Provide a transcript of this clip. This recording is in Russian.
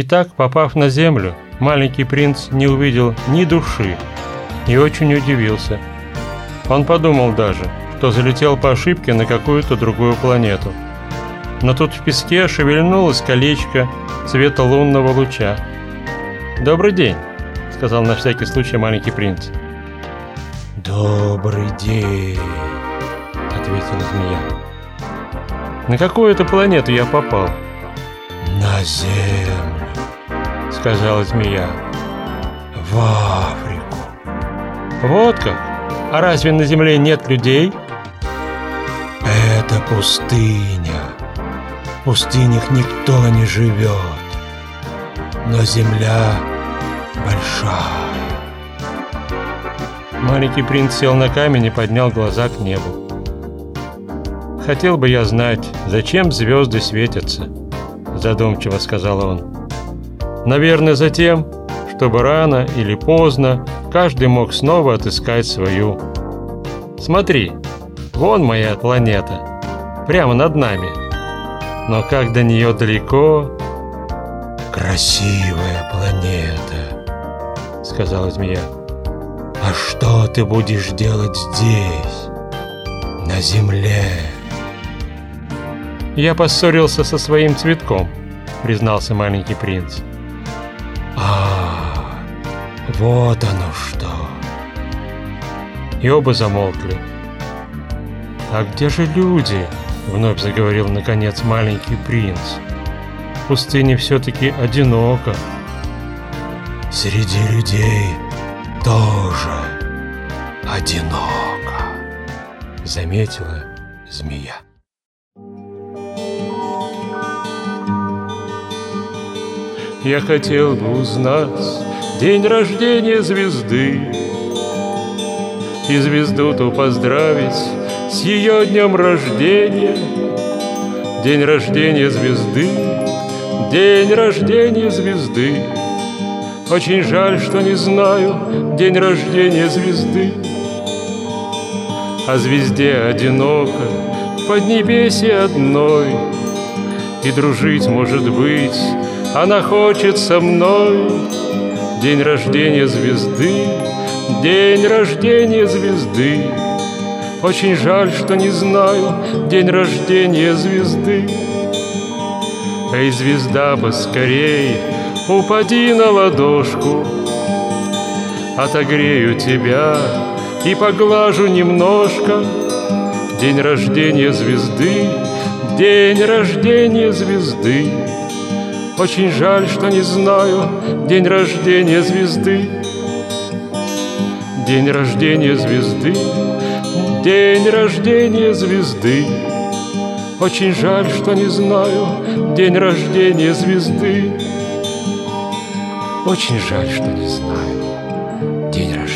Итак, попав на землю, маленький принц не увидел ни души и очень удивился. Он подумал даже, что залетел по ошибке на какую-то другую планету. Но тут в песке шевельнулось колечко цвета лунного луча. «Добрый день», — сказал на всякий случай маленький принц. «Добрый день», — ответила змея. «На какую это планету я попал?» «На Землю», — сказала змея. «В Африку». «Вот как? А разве на Земле нет людей?» «Это пустыня. В пустынях никто не живет. Но Земля большая». Маленький принц сел на камень и поднял глаза к небу. «Хотел бы я знать, зачем звезды светятся», — задумчиво сказал он. «Наверное, за тем, чтобы рано или поздно каждый мог снова отыскать свою. Смотри, вон моя планета, прямо над нами. Но как до нее далеко...» «Красивая планета», — сказала змея. А что ты будешь делать здесь, на земле? Я поссорился со своим цветком, признался маленький принц. Вот оно что. И оба замолкли. А где же люди? Вновь заговорил наконец маленький принц. В пустыне все-таки одиноко. Среди людей тоже одиноко, заметила змея. Я хотел бы узнать день рождения звезды. И звезду ту поздравить с ее днем рождения. День рождения звезды, день рождения звезды. Очень жаль, что не знаю день рождения звезды. А звезде одиноко под небесе одной, И дружить, может быть, она хочет со мной. День рождения звезды, день рождения звезды. Очень жаль, что не знаю день рождения звезды. Эй, звезда, поскорей, упади на ладошку, Отогрею тебя и поглажу немножко. День рождения звезды, день рождения звезды. Очень жаль, что не знаю день рождения звезды. День рождения звезды, день рождения звезды. Очень жаль, что не знаю день рождения звезды. Очень жаль, что не знаю день рождения.